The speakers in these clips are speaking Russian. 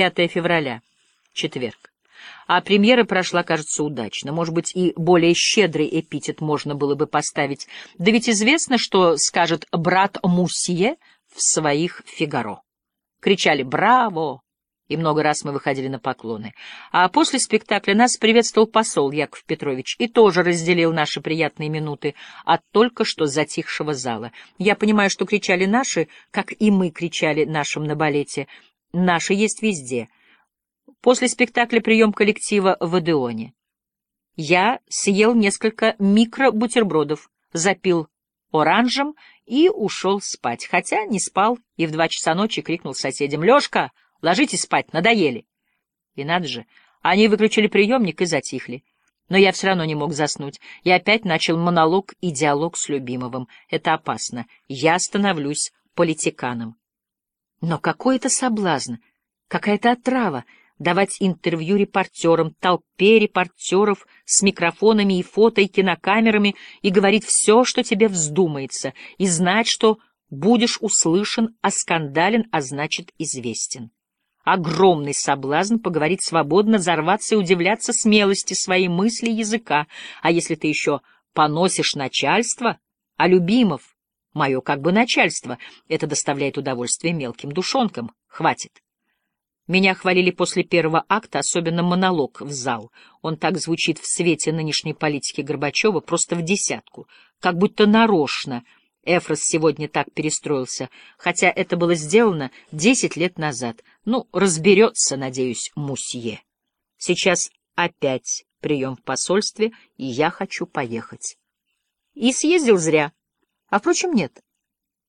5 февраля, четверг. А премьера прошла, кажется, удачно. Может быть, и более щедрый эпитет можно было бы поставить. Да ведь известно, что скажет брат Мусье в своих «Фигаро». Кричали «Браво!» и много раз мы выходили на поклоны. А после спектакля нас приветствовал посол Яков Петрович и тоже разделил наши приятные минуты от только что затихшего зала. Я понимаю, что кричали наши, как и мы кричали нашим на балете. Наши есть везде. После спектакля прием коллектива в Адеоне. Я съел несколько микробутербродов, запил оранжем и ушел спать, хотя не спал и в два часа ночи крикнул соседям «Лешка!» Ложитесь спать, надоели. И надо же, они выключили приемник и затихли. Но я все равно не мог заснуть. Я опять начал монолог и диалог с Любимовым. Это опасно. Я становлюсь политиканом. Но какой это соблазн, какая-то отрава давать интервью репортерам, толпе репортеров с микрофонами и фото, и кинокамерами, и говорить все, что тебе вздумается, и знать, что будешь услышан, оскандален, а значит известен огромный соблазн поговорить свободно, взорваться и удивляться смелости своей мысли языка. А если ты еще поносишь начальство, а любимов, мое как бы начальство, это доставляет удовольствие мелким душонкам. Хватит. Меня хвалили после первого акта, особенно монолог в зал. Он так звучит в свете нынешней политики Горбачева просто в десятку, как будто нарочно — Эфрос сегодня так перестроился, хотя это было сделано десять лет назад. Ну, разберется, надеюсь, мусье. Сейчас опять прием в посольстве, и я хочу поехать. И съездил зря. А, впрочем, нет.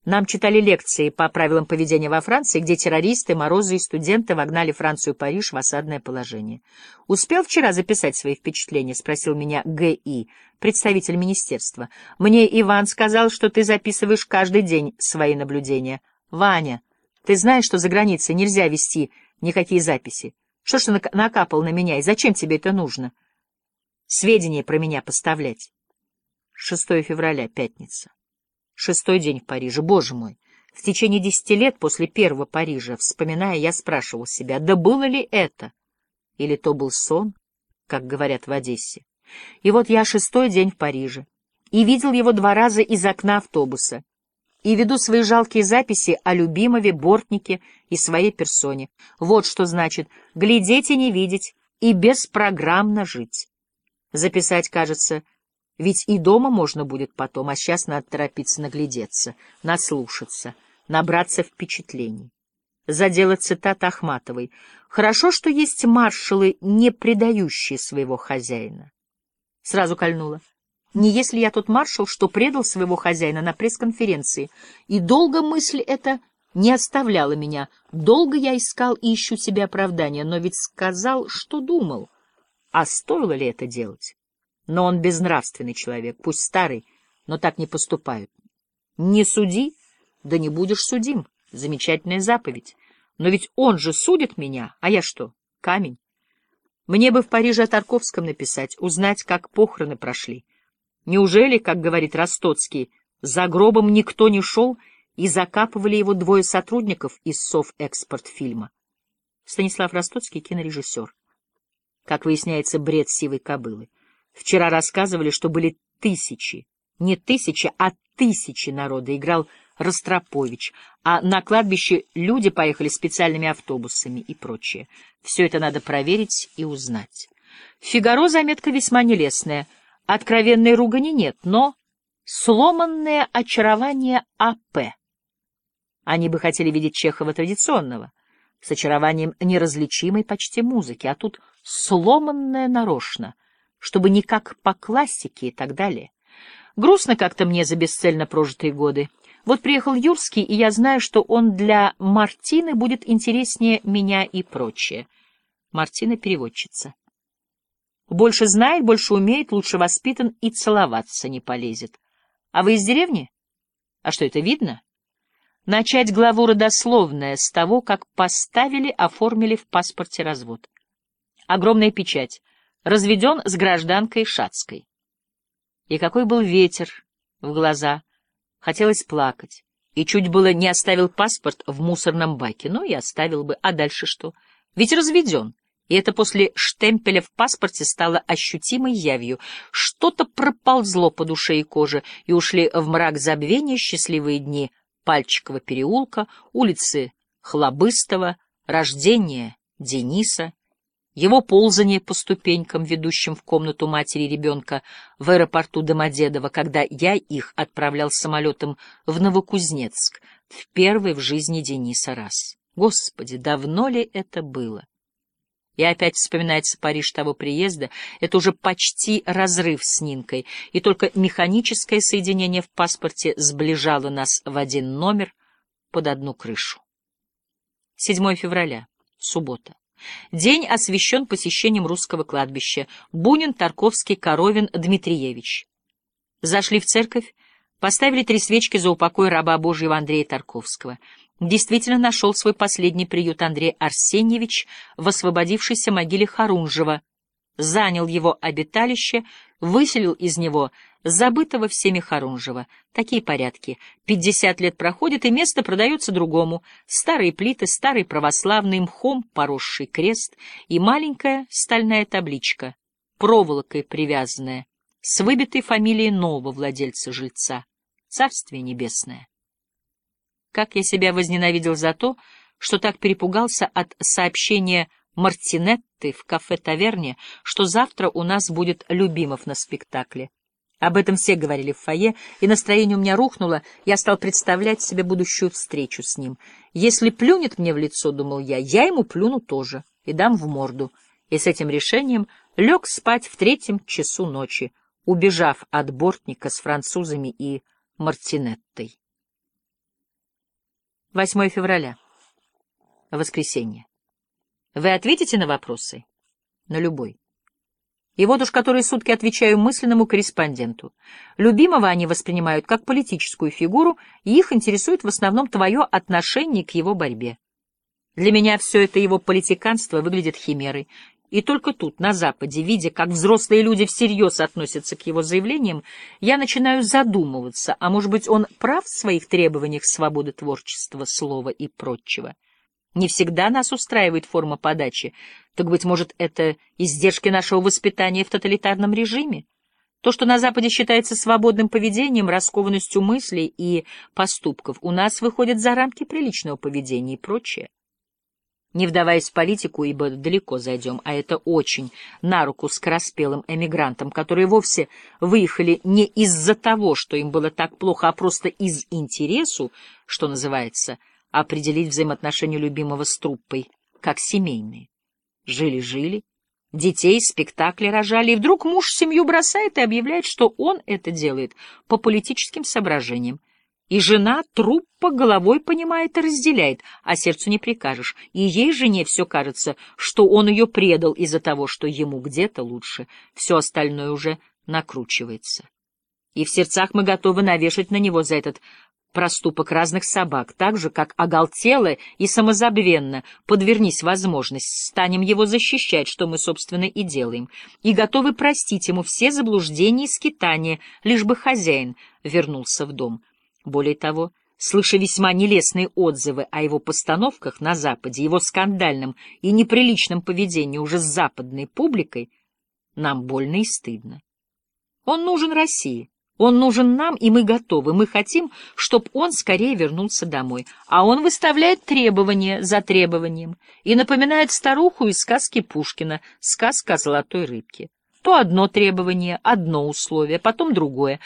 Нам читали лекции по правилам поведения во Франции, где террористы, морозы и студенты вогнали Францию и Париж в осадное положение. «Успел вчера записать свои впечатления?» — спросил меня Г.И., представитель министерства. «Мне Иван сказал, что ты записываешь каждый день свои наблюдения. Ваня, ты знаешь, что за границей нельзя вести никакие записи? Что ж ты накапал на меня, и зачем тебе это нужно? Сведения про меня поставлять». 6 февраля, пятница. Шестой день в Париже, боже мой! В течение десяти лет после первого Парижа, вспоминая, я спрашивал себя, да было ли это? Или то был сон, как говорят в Одессе? И вот я шестой день в Париже, и видел его два раза из окна автобуса, и веду свои жалкие записи о любимове, бортнике и своей персоне. Вот что значит глядеть и не видеть, и беспрограммно жить. Записать, кажется, ведь и дома можно будет потом, а сейчас надо торопиться наглядеться, наслушаться, набраться впечатлений. Задела цитата Ахматовой. «Хорошо, что есть маршалы, не предающие своего хозяина». Сразу кольнула. Не если я тот маршал, что предал своего хозяина на пресс-конференции. И долго мысль эта не оставляла меня. Долго я искал и ищу себе оправдания, но ведь сказал, что думал. А стоило ли это делать? Но он безнравственный человек, пусть старый, но так не поступают. Не суди, да не будешь судим. Замечательная заповедь. Но ведь он же судит меня, а я что, камень? Мне бы в Париже о Тарковском написать, узнать, как похороны прошли. Неужели, как говорит Ростоцкий, за гробом никто не шел и закапывали его двое сотрудников из Совэкспортфильма? Станислав Ростоцкий, кинорежиссер. Как выясняется, бред сивой кобылы. Вчера рассказывали, что были тысячи, не тысячи, а тысячи народа играл Ростропович, а на кладбище люди поехали специальными автобусами и прочее. Все это надо проверить и узнать. Фигаро заметка весьма нелестная. Откровенной ругани нет, но сломанное очарование А.П. Они бы хотели видеть Чехова традиционного, с очарованием неразличимой почти музыки, а тут сломанное нарочно — чтобы не как по классике и так далее. Грустно как-то мне за бесцельно прожитые годы. Вот приехал Юрский, и я знаю, что он для Мартины будет интереснее меня и прочее. Мартина — переводчица. Больше знает, больше умеет, лучше воспитан и целоваться не полезет. А вы из деревни? А что, это видно? Начать главу родословная с того, как поставили, оформили в паспорте развод. Огромная печать разведен с гражданкой Шацкой. И какой был ветер в глаза, хотелось плакать, и чуть было не оставил паспорт в мусорном баке, но и оставил бы, а дальше что? Ведь разведен, и это после штемпеля в паспорте стало ощутимой явью. Что-то проползло по душе и коже, и ушли в мрак забвения счастливые дни Пальчикова переулка, улицы Хлобыстова, рождение Дениса, его ползание по ступенькам, ведущим в комнату матери ребенка в аэропорту Домодедово, когда я их отправлял самолетом в Новокузнецк, в первый в жизни Дениса раз. Господи, давно ли это было? И опять вспоминается Париж того приезда, это уже почти разрыв с Нинкой, и только механическое соединение в паспорте сближало нас в один номер под одну крышу. 7 февраля, суббота. День освящен посещением русского кладбища. Бунин, Тарковский, Коровин, Дмитриевич. Зашли в церковь, поставили три свечки за упокой раба Божьего Андрея Тарковского. Действительно нашел свой последний приют Андрей Арсеньевич в освободившейся могиле Харунжева, занял его обиталище, выселил из него забытого всеми Харунжева. Такие порядки. Пятьдесят лет проходит, и место продается другому. Старые плиты, старый православный мхом поросший крест и маленькая стальная табличка, проволокой привязанная, с выбитой фамилией нового владельца жильца. Царствие небесное. Как я себя возненавидел за то, что так перепугался от сообщения Мартинетты в кафе-таверне, что завтра у нас будет Любимов на спектакле. Об этом все говорили в фойе, и настроение у меня рухнуло, я стал представлять себе будущую встречу с ним. Если плюнет мне в лицо, думал я, я ему плюну тоже и дам в морду. И с этим решением лег спать в третьем часу ночи, убежав от бортника с французами и Мартинеттой. 8 февраля. Воскресенье. Вы ответите на вопросы? На любой. И вот уж которые сутки отвечаю мысленному корреспонденту. Любимого они воспринимают как политическую фигуру, и их интересует в основном твое отношение к его борьбе. Для меня все это его политиканство выглядит химерой, и только тут, на Западе, видя, как взрослые люди всерьез относятся к его заявлениям, я начинаю задумываться, а может быть, он прав в своих требованиях свободы творчества, слова и прочего. Не всегда нас устраивает форма подачи, так, быть может, это издержки нашего воспитания в тоталитарном режиме? То, что на Западе считается свободным поведением, раскованностью мыслей и поступков, у нас выходит за рамки приличного поведения и прочее. Не вдаваясь в политику, ибо далеко зайдем, а это очень на руку скороспелым эмигрантам, которые вовсе выехали не из-за того, что им было так плохо, а просто из интересу, что называется – определить взаимоотношения любимого с труппой, как семейные. Жили-жили, детей, спектакли рожали, и вдруг муж семью бросает и объявляет, что он это делает по политическим соображениям. И жена труппа головой понимает и разделяет, а сердцу не прикажешь. И ей, жене, все кажется, что он ее предал из-за того, что ему где-то лучше. Все остальное уже накручивается. И в сердцах мы готовы навешать на него за этот проступок разных собак, так же, как оголтело и самозабвенно, подвернись возможность, станем его защищать, что мы, собственно, и делаем, и готовы простить ему все заблуждения и скитания, лишь бы хозяин вернулся в дом. Более того, слыша весьма нелестные отзывы о его постановках на Западе, его скандальном и неприличном поведении уже с западной публикой, нам больно и стыдно. Он нужен России он нужен нам, и мы готовы. Мы хотим, чтобы он скорее вернулся домой. А он выставляет требования за требованием и напоминает старуху из сказки Пушкина, сказка о золотой рыбке. То одно требование, одно условие, потом другое.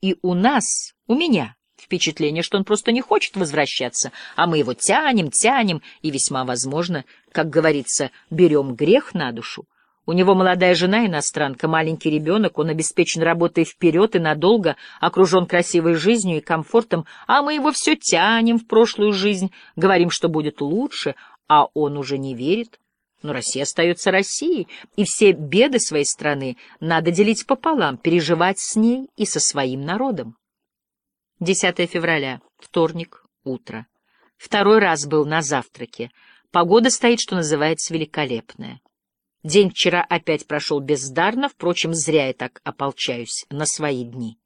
И у нас, у меня, впечатление, что он просто не хочет возвращаться, а мы его тянем, тянем, и весьма возможно, как говорится, берем грех на душу. У него молодая жена иностранка, маленький ребенок, он обеспечен работой вперед и надолго, окружен красивой жизнью и комфортом, а мы его все тянем в прошлую жизнь, говорим, что будет лучше, а он уже не верит. Но Россия остается Россией, и все беды своей страны надо делить пополам, переживать с ней и со своим народом. 10 февраля, вторник, утро. Второй раз был на завтраке. Погода стоит, что называется, великолепная. День вчера опять прошел бездарно, впрочем, зря я так ополчаюсь на свои дни.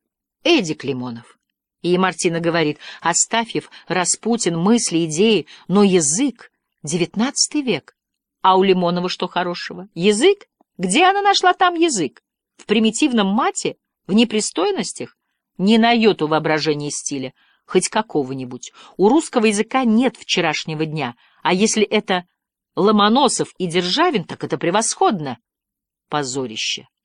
Эдик Лимонов. И Мартина говорит, Астафьев, Распутин, мысли, идеи, но язык — девятнадцатый век. А у Лимонова что хорошего? Язык? Где она нашла там язык? В примитивном мате? В непристойностях? Не на йоту воображения стиля, хоть какого-нибудь. У русского языка нет вчерашнего дня, а если это Ломоносов и Державин, так это превосходно. Позорище.